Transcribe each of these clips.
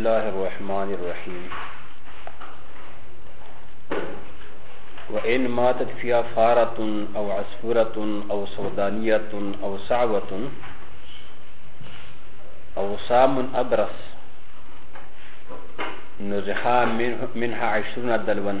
الله الرحمن الرحيم وإن ماتت فيها فارة أو عصفورة أو سودانية أو سعوة أو سام أبرص نزحا منها عشرون دلوا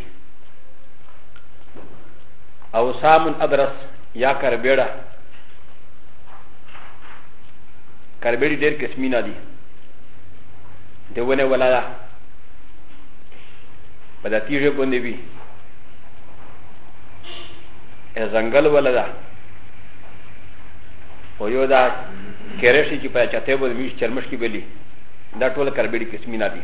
او سام الابرس یا کربیړه کربیړي ډېر قسمونه دي د ونه ولا ده په د تیږې باندې وي ځنګل ولا ده او یو دا کېرشي چې په چاته باندې وي چرمش کې بلی دا ټول کربیړي قسمونه دي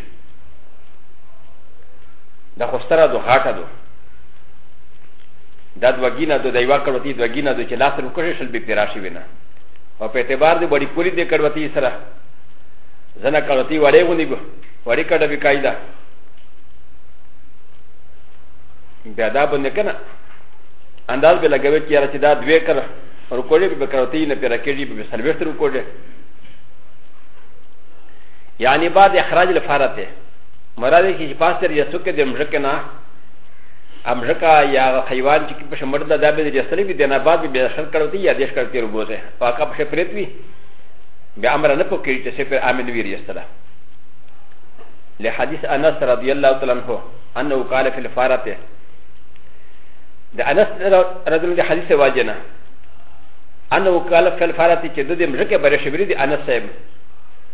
دا خو ستره دو غاټه دو دا دوه ګینه دو د یوه کړوتی دوه ګینه دو چې لاس ته وکړې شل به پرې راشي وینه او په اعتبار د بړی پوری د کړوتی سره ځنه کړوتی وړې غونی به وړې کړه به قاعده بیا دا باندې کنه انداز به لګوي چې یاره چې دا دوه کړه ورکوړې به کړوتی نه پرې راکېږي به سلويشت ورکوړې يعني بعد اخراج الفارته مراد کی چې پاس تر یسو کې د مژک نه امژکا یا حیوان چې په شمر د دابه د یسلې به د نه بعد به اخر کړو ته یا دیش کړو ته روزه پاکه په شپریت وی بیا امر نه پکې چې سفر امن وی ریستله له حدیث انس رضی الله تعالی عنہ انه قال فی الفارته د انس رضی الله حدیث واجنه انه قال فی الفارته چې د دې مژکه بر شبری د انس صاحب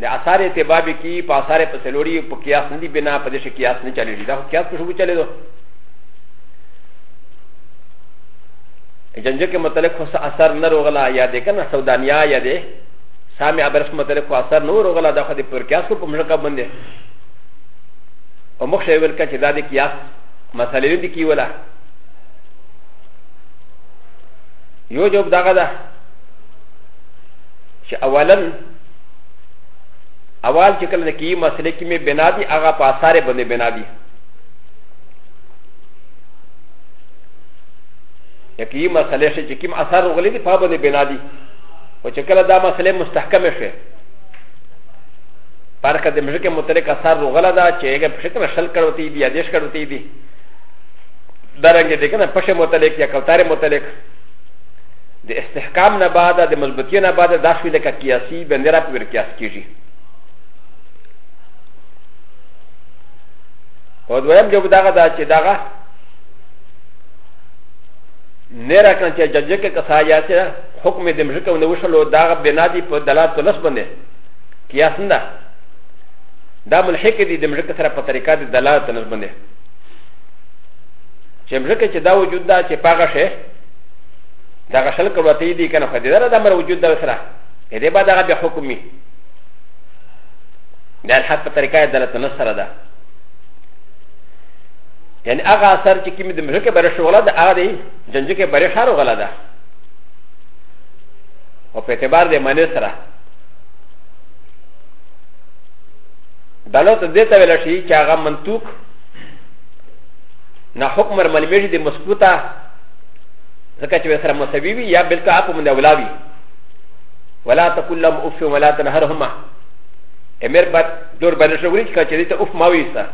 د اثار اتباب کی په اثار په سلوری په قیاس ندی بنا په دې شي قیاس نه چلیږي دا قیاس په شو چلیدو جنجه کې متعلق خو اثر نه روغلا یا دې کنه سودانیا یا دې سامع برس متعلق خو اثر نه روغلا دا خو دې پر قیاس په مشکل باندې او مخ شی ول کچ دا دې قیاس مسلې دې کی ولا یو جواب داغه ده چې اولا اول چې کله د کی مسلې کې مې بنا دي هغه په آثار باندې بنا دي یکی مسلې شي چې کوم اثر وغلي دي په باندې بنا دي او چې کله دا مسلې مستحکمه شي پارکه د مشکې متعلق اثر وغلا دا چې هغه په شکل شل کړو تی دي آدیش کړو تی دي درنګ دې کنه پښه متعلق یا کوتاره متعلق د استحکام نه بعد د مضبوطی نه بعد دا شوی لکه قیاسی بندې را پور قیاس کېږي او دویم جواب دغه دا چې دغه نه را کړم چې ججه کې کسا یا چې حکم دې مشکه ونه وشلو دغه بنا دی په دلالت لس باندې قیاس نه دا ملحق دي د مشکه سره په طریقه د دلالت لس باندې چې مشکه چې دا وجود دا چې پاغه شي دا غشل کړو ته دي کنه خو دې دا د امر وجود دا سره دې بعد هغه به حکم وي دا الحق په طریقه عدالت نه سره ده یعنی هغه اثر چې کوم د ملک بر شغله ده هغه دی جنجه کې بر خارو غلا ده او په اعتبار د معنی سره دلو ته دې ته ویل شي چې هغه منطوق نه حکم مرمل میږي د مسکوته ځکه چې سره مسوي وي یا بلکې اپ مونږ اولا وي ولا تقول لهم اف ولا تنهرهما امر بد دور باندې شغوري چې کچې ته اف ما وي سره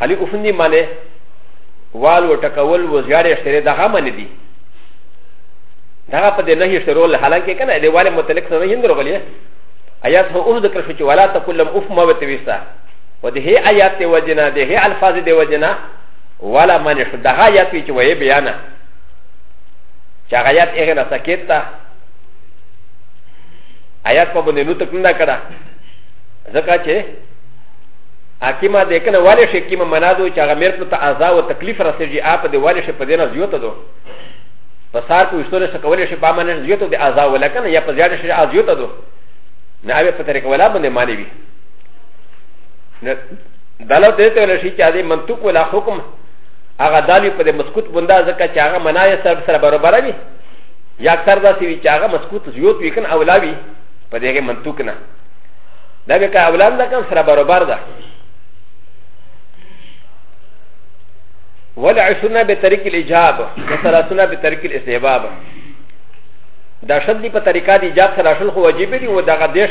خالي اف نه معنی وال و ټکول و زیار اشتره دغه معنی دي دغه په دې نه اشترول حالانکه کنه دې والي متعلق سره نه هندرو غلي آیات هو اوس ذکر شو چې ولا تقول لهم اف ما وي سره و د هي آیات دی وجنا د هي الفاظ دی وجنا ولا من شو دغه یاد وی چې وې بیان چې هغه یاد هغه نه سکیت تا آیات په باندې نو تک نه کړه ځکه چې حکیمه د کنه والي شي کیمه منادو چې هغه مېر ته عذاب او تکلیف رسېږي اپ د والي شي په دې نه زیوت دو په سار کو استوره څه کولې شي په باندې زیوت د عذاب ولکنه یا په زیات شي عذاب زیوت دو نه اوی په طریقه ولا باندې معنی وي دا نو ته ته لشي چې دې منطق ولا حکم هغه دالی په دې مسکوت بندا ځکه چې هغه منای سر سره برابر وي یا اکثر دا سی وی چې هغه مسکوت زیوت وی کنه اولاوی په دې منطق نه دا به کا اولاد نه کم سره برابر ده ولعشنا بطريق الاجاب وثلاثنا بطريق الاستحباب دا شد دی په طریقه دی جاب سره شل خو واجب دی و دغه دیش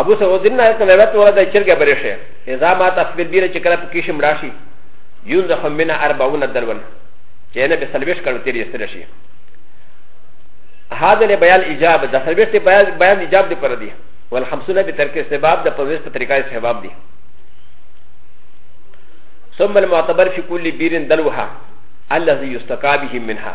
ابو سعود نه ته روایت ورته د چرګ بری شي اذا ما تفبیر بیره چې کله پکې شم راشي یون د خمنا 40 دلون چې نه به سلويش کړو تیر یې سره شي هذا له بیان ایجاب د سلويش ته بیان بیان ایجاب دی پر دی ول 50 به ترک سبب د پوزیس په طریقې سبب دی ثم المعتبر في كل بير دلوها الذي يستقى به منها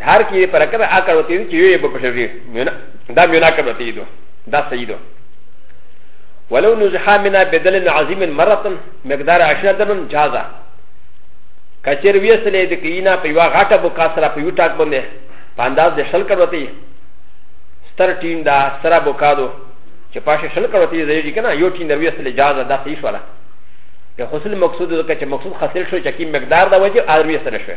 هر کی پر کده اکر وتی چې یو به پښوی دا مینا کړو تی دو دا صحیح دو ولو نزحا منا بدل عظیم مرتن مقدار عشرة دمن جازا کچر ویسلې د کینا په یو غاټه بو کاسره په یو ټاک باندې په انداز د شل کړو تی ستر ټین دا سره بو کادو چې پاشه شل کړو تی زیږي کنه یو ټین د ویسلې جازا دا صحیح شولا د حسن مقصود د کچ مقصود خاصل شو چې کی مقدار دا وجه اروی سره شوه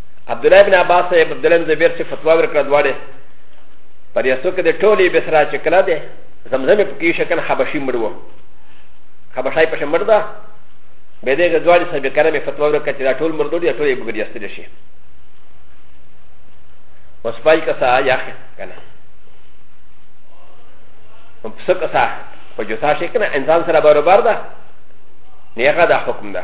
عبد الله بن عباس صاحب عبد الله بن زبیر چې فتوا ورکړه دواړه پر یسو کې د ټولې به سره چې کله ده زمزم په کې شکن حبشي مړو حبشای په شمړ ده به دې دواړه صاحب کرامه فتوا ورکړه چې دا ټول مردو دي ټول یې بګریاستل شي و سپای کسا یا کنه و پس کسا په جوتا شي کنه انسان سره برابر ده نه هغه دا حکم ده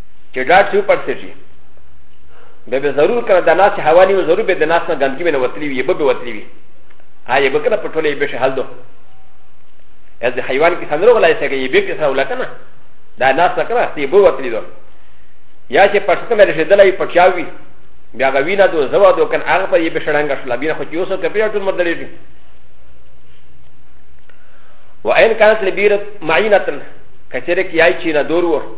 چې ډاټ سیو پړسېږي به به ضرور کنه د ناس حوالی و ضرور به د ناس نه ګندګي به نه وتلی وي به به وتلی وي هاي به کنه پټولې به شهل دو از د حیوان کې سندرو غلای سکه یې به کې سره ولکنه دا ناس نه کنه سی به وتلی دو یا چې پښتنه لري شدل یې پټیاوي بیا غوینه دو زوا دو کنه هغه په یې به شړنګ شلا بیا خو یو څه کپی ټول مدلې و ان كانت لبيره معينه كثيره كي اي شيء ندور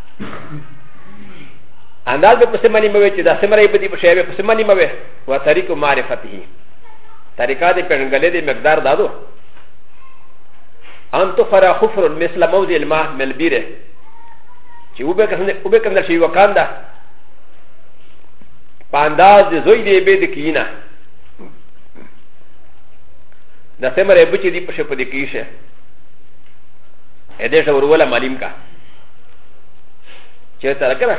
انداز به پسې منی موي چې دا سمره په دې په شی به پسې منی موي و طریق معرفته طریقه دې پنګلې دې مقدار دادو ان تو فرا خفر مثل موضع الماء ملبيره چې وبه کنه وبه کنه شی وکاندا پانداز دې زوی دې به دې کینا دا سمره بچې دې په شی په دې کیشه ا دې ته وروله معلوم کا چې تر کنه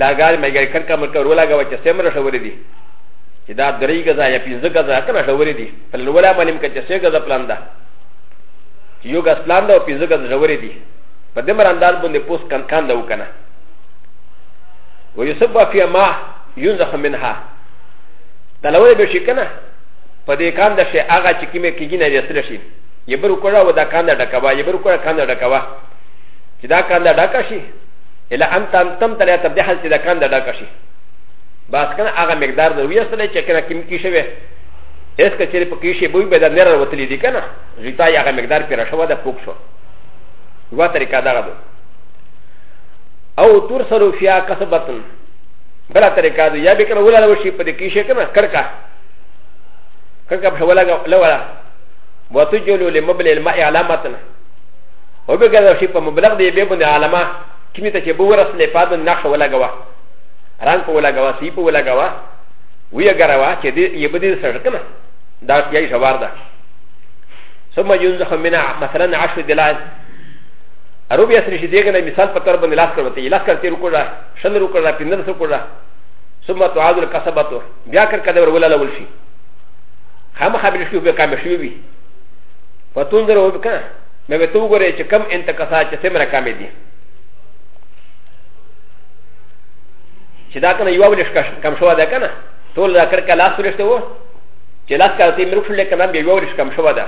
لاګار مې ګر کړ کا مې کور ولا غوا چې سمره شورې دي چې دا درې غزا یا پنځه غزا کنه شورې دي په لولا باندې کې چې سه غزا پلان ده یو غز پلان ده او پنځه غزا شورې دي په دې مر انداز باندې پوس کان کان ده وکنه ويسبب في ما ينزح منها دا لولا به شي کنه په دې کان ده شي هغه چې کیمه کېږي نه رسل شي یبر وکړه و دا کان ده ډکوا یبر وکړه کان ده ډکوا چې دا کنده ډکه شي الا ان تم تم تلیا تر دې حال چې دا کنده ډکه شي بس کنه هغه مقدار د ویسته دی چې کنه کم کې شوی اس که چیرې پکې شي بوی به د نره وتلی دي کنه غیتا یې هغه مقدار پیره شوه د پوک شو یوه طریقه دغه ده او تور سرو فیا کسبتن بلا طریقه ده یا به کنه ولاله وشي په دې کې شي کنه کړکا کړکا په ولاله لولا وتجلو لمبل الماء علامتن او به ګرځو شي په مبلغ دی به باندې علامه کمی ته چې به ورسلې په دې نقش ولګوا رنگ په ولګوا سی په ولګوا وی ګروا چې دې یې به دې سره کنه دا یې شوار ده ثم ينزخ من مثلا عشر دلال ارو بیا سره شي دغه نه مثال په تر باندې لاس کړو ته لاس کړته رو کړه شل رو کړه پندل سو کړه ثم تعاد الكسبته بیا کر کده ور ولا لول شي خامخا بل شي به کام شي وي فتون درو وکړه مې به تو ګورې چې کم انتقصا چې څومره کمې دي چې دا کنه یو ولې کم شو ده کنه ټول دا کړ کلاس ورشته وو چې لاس کار ته مرخ شول کنه بیا یو ولې کم شو ده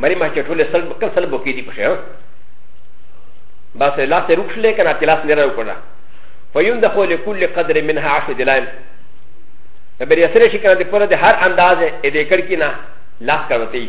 مری ما چې ټول سلب کل سلب کې دي پښه بس لاس ته رخ شول کنه کلاس نه راو کړه فیون د خو لكل قدر منها عشر دلایم بر یسره شي کنه د پر د هر انداز دې کړ کې نه لاس کار وته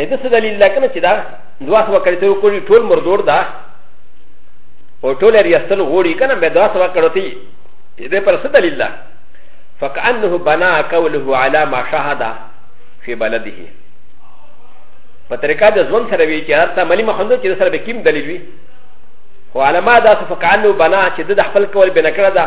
ا د څه دلیل ده کنه چې دا دوا سوا کړی ته کولی ټول مردور ده او ټول ریاستل غوړي کنه به دوا سوا کړو تی دې پر څه دلیل ده فکأنه بنا قوله على ما شاهد في بلده په طریقه د ځوان سره وی چې هر څه ملي مخندو چې سره به کیم دلیل وي خو علما دا فکأنه بنا چې د خپل کول بنکړه ده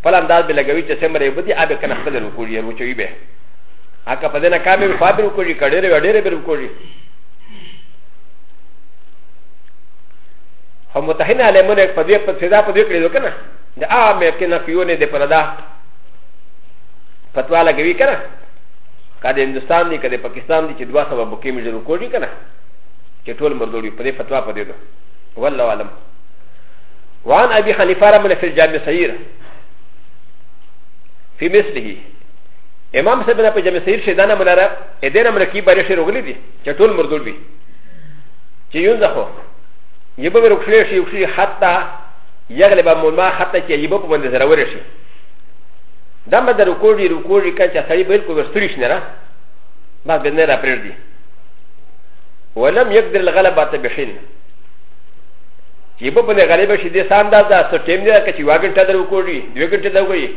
خپل انداز به لګوي چې څومره یې بدي ابه کنه خپل رکوع یې وچوي به هغه په دې نه کامې په خوا به رکوع یې کړې وې ډېرې به رکوع یې هم متحین علمونه په دې په سزا په دې کړې وکنه د عامه کې نه فيونه دې پر دا فتوا لګوي کنه کله هندستان دی کله پاکستان دی چې دوا سبب بکې مې جوړ کوی کنه چې ټول مردوړي په دې فتوا په دې ده والله علم وعن ابي حنيفه رمل في الجامع سير في مثله امام سبنا په جامع سير شدانا ملارا ادنا ملکی باري شي روغلي دي چې ټول مردول وي چې یون ځخو یبه ورکړې شي یو شي حتا یغلب مما حتا چې یبه په باندې ضرور شي دا مې د رکوع دی رکوع دی کچا سړی بالکل ورستړي شنه را بس به نه را پرېږدي ولم يقدر الغلبه بحين چې په بنه غالب شي د سان دا دا څه ټیم دی که چې واګن ته درو کوړي دوه ګټه دا وګړي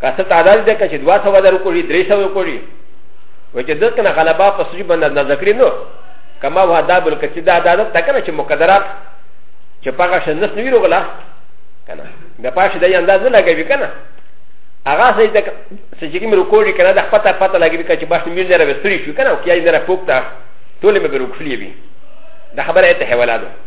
که څه تعداد دی که چې دوا سو درو کوړي درې سو کوړي و چې دغه نه غلبا په سجي باندې نه ذکر نو کما و دا بل کچې دا دا ته کنه چې مقدرات چې پاګه شنس نه ویرو غلا کنه د پاشه د انداز نه لګوي کنه هغه سې د سجي کې مې رکوړي کنه د پته پته لګوي چې باش مې نه راوستري شو کنه او کیای نه راپوکتا ټول مې به رکړي وي دا خبره ته حواله ده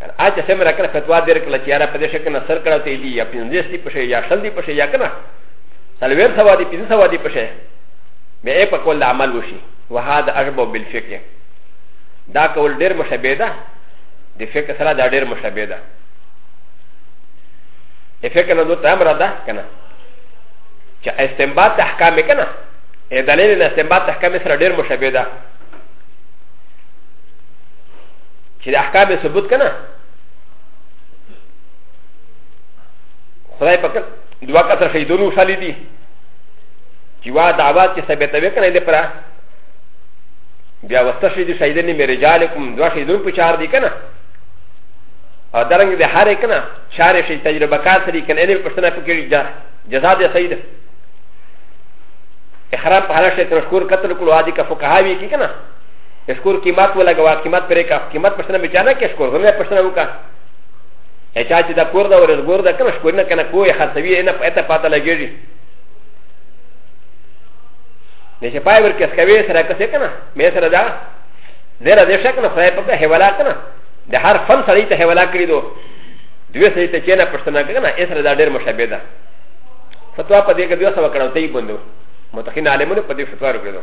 کنه اچ سم را کنه فتوا دیر کله چې یاره په دې شکل سر کړه ته دی یا پنځه سی پښه یا شل دی پښه یا کنه سلویر سوا دی پنځه سوا دی پښه به په کول عمل وشي وهذا اشبه بالفقه دا کول ډیر مشابه ده د فقه سره دا ډیر مشابه ده د فقه نه دوت امر ده کنه چې استنباط احکام کنه ا دلیل نه استنباط احکام سره ډیر مشابه ده چې د احکام یې ثبوت که نه خدای پاک دوه کسه شهیدون وشالي دي چې وا دعوات چې ثابتوي که نه دې پره بیا وسته شهید شهیدنې مې رجالکم دوه شهیدون په چار دي که نه او درنګ د هر یک نه چارې شي تجربه کار سری کنه نه پښتنه پکې جزا دې سید احرام په هر شي تر شکور قتل کول عادي کا فقهاوی کی کنه اشکور قیمت ولګوا قیمت پرې کا قیمت پښتنه بچانه کې اشکور هم پښتنه وکا اچا چې دا کور دا ورز ګور دا کوم اشکور نه کنه کوه خرڅوي نه پته پته لګیږي نه چې پای ورکه سکوي سره کسه کنه مې سره دا زره دې شک نه خدای پته هیولا کنه د هر فن سړی ته هیولا کړی دو دوی سړی ته چې نه پښتنه کنه یې سره دا ډېر مشابه ده فتوا په دې کې دوی سره کړو ته یې بندو متخین عالمونه په دې فتوا ورکړو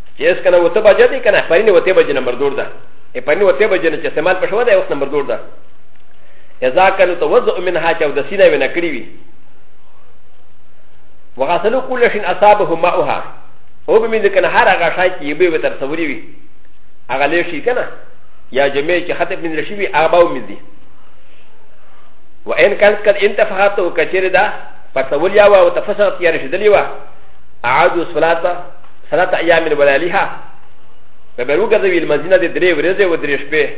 چې اس کنه وته بجه دی کنه پرین وته بجه نمبر دور ده ای پرین وته بجه نه چې استعمال پښو ده اوس نمبر دور ده اذا كان توضع منها چې د سینې ونه کړی وي وغسلوا كل شيء اصابه ماؤها او به مې کنه هر هغه شای چې به تر سوري وي هغه لې شي کنه یا جمع چې خطب من رشي وي هغه به مې دي وان كانت قد انتفعت وكثير ده فتوليا وتفسرت يا رشدلي وعادوا الصلاه سلات ايام الولاليها فبروغا ذوي المدينه دي دري ورزه ودري شبه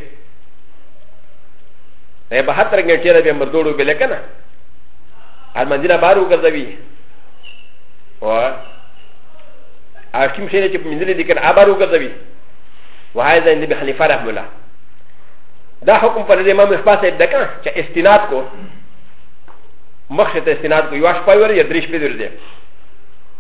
اي بحث رنگه چيره به مردوړو به لکنه المدينه بارو ګرځوي و اكيم شيره چې منځلي دي کنه ابارو ګرځوي وهاي زين دي حنيفه رحم الله دا حکم پر دې امام اخبار صاحب دکا چې استناد کو مخ ته استناد کو یو شپه ور یا درې شپې ورځي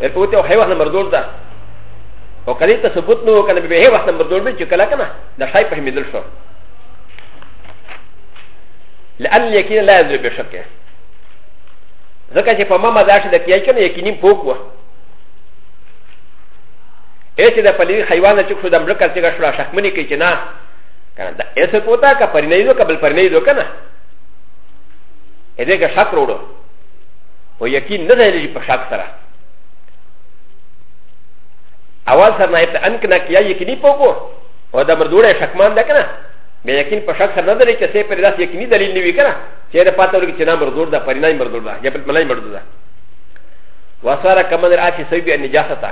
ا په وته هي وخت نمبر دور ده او کله ته ثبوت نو کنه به هي وخت نمبر دور به چې کله کنه د شای په مدل شو لان یقین لا یذ به شک ځکه چې په ما مزه شي د کیای کنه یقیني پوک و ایسه د پلی حیوان چې خو د امر کړ چې شو شکمنی کوي چې نه کنه دا ایسه پوتا کا پرینې دو کبل پرینې دو کنه اې دې کا شک وروړو و يكين نه دی لري په شک سره اول سر نائب ته انک نه کیا یقیني پوکو او دا مردوړه شکمان ده کنه به یقین په شک سره نه لري چې سه پر داس یقیني دلیل نیوي کنه چې دا پاته ورګ چې نه مردوړ ده پرینای مردوړ ده یا په ملای مردوړ ده وساره کمن راشي سوي به نجاستا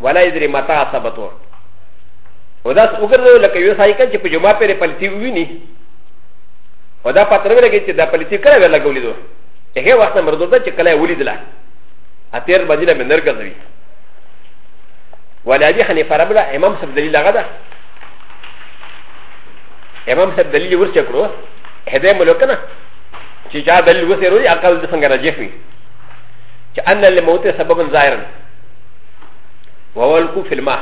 ولا يدري متى اصابته و دا وګرځو لکه یو سای کچ په جمعه پر پلتی ویني و دا پاتره لګی چې دا پلتی کړه ولا ګولې دوه هغه وخت نه مرده ده چې کله یې ولیدله اتیر باندې نه بندر ګرځوي ولا ابي حنيفه ربلا امام صاحب دليل هغه ده امام صاحب دليل ورسې کړو هدا ملوکنه چې چا دليل ورسې وروي عقل د څنګه راجح وي چې ان الموت سبب ظاهر وهو الكو في الماء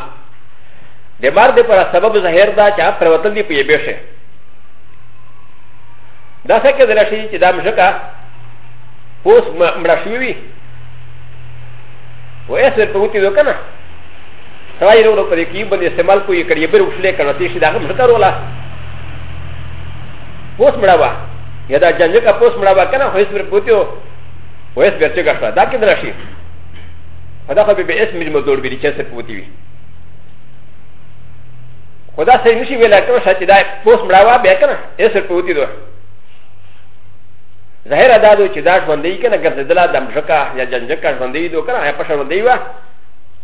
د مار د پر سبب ظاهر دا چې پر وتل دی په یبه شه دا څه کې دلته شي چې دا مشکا اوس مړ شوی وي و اس ته وتی وکنه کنه سوای نو په دې کې باندې استعمال کوی کړی به وښلې کنه ته شي دا هم ذکر ولا اوس مړ وا یا دا جنګ کا اوس مړ وا کنه خو اس پر پوتیو و اس برچ کا دا کې دلته شي فدا خو به اسم المدور به چې څه پوتی وي خدا سره نشي ویلا کوم چې دا اوس مړ وا به کنه اسر پوتی دو ظاهر ادا دو چې دا ژوندۍ کنه ګرځېدله د مشکا یا جنجکا ژوندۍ دو کنه یا پښه ژوندۍ وه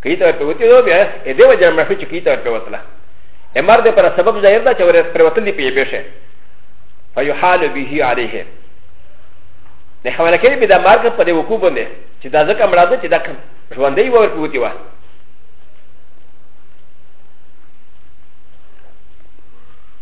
کیته ورته وتی دو بیا ا دې وجه مړه چې کیته ورته وتله امر دې پر سبب ظاهر دا چې ور پر وتل دی پیې بشه فیحال به علیه نه حواله کوي به دا مرګ په دې وقوع باندې چې دا ځکه مړه ده چې دا ژوندۍ وور پوتی وه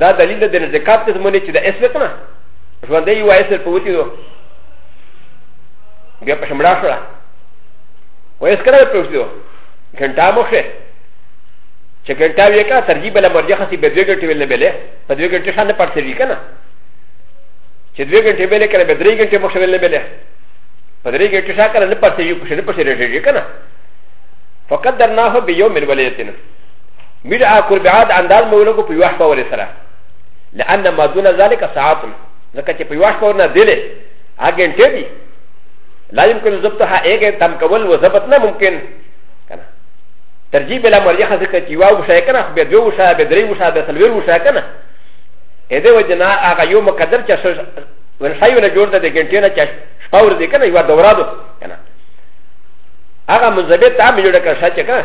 دا دلیل ده د نزکات په زمونې چې د اسل کنه ژوندې یو اسل په وتی دو بیا په شمړا شو و اس کړه په وتی دو ګنټا مو شه چې ګنټا وی کا ترجیح بل مرجه خسي به دوه ګنټې ویل بلې په دوه ګنټې شان په تر وی کنه چې دوه ګنټې ویل کړه به درې ګنټې مو شویل بلې په درې ګنټې شا کړه نه پرته یو په شنه په شنه رېږي کنه فقط درناه به یو مل ولې تنه ملعا قربعاد انداز مولکو په یوه پورې سره لأن ما دون ذلك ساعات ځکه چې په یوه پورې نه دیلې اګنټې دي لا يمكن ضبطها اګه تم کول و ضبط نه ممکن کنه ترجیح بلا مرجح ذکر چې یو وشای کنه به دوه وشای به درې وشای به څلور وشای کنه اې دې وجنا هغه یو مقدر چې ول شای ول جوړ ده د ګنټې نه چې شپور دې کنه یو دوره ده کنه هغه منځبه ته مې جوړ کړ شاته کنه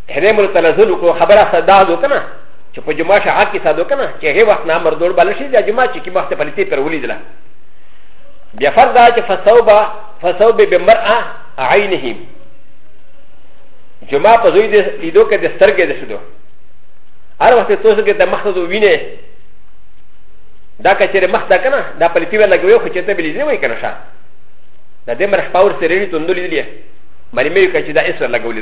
هنه مر تنزل کو خبره صدا دو کنه چې په جمعه شاه کې صادو کنه چې هغه وخت نه مر دول بلشي د جمعه چې کې وخت په لتی پر ولیدله بیا فرض دا چې فصوبه فصوب بمرأه عینهم جمعه په زوی د لیدو کې د سترګې د شدو هر وخت ته څه کې د مخ ته وینې دا کچره مخ ته کنه دا په لتی ولا ګوي خو چې ته بلیدې وای کنه شاه دا د مرخ پاور سره لري توندلې دي مری مې کچې دا اسره لګولې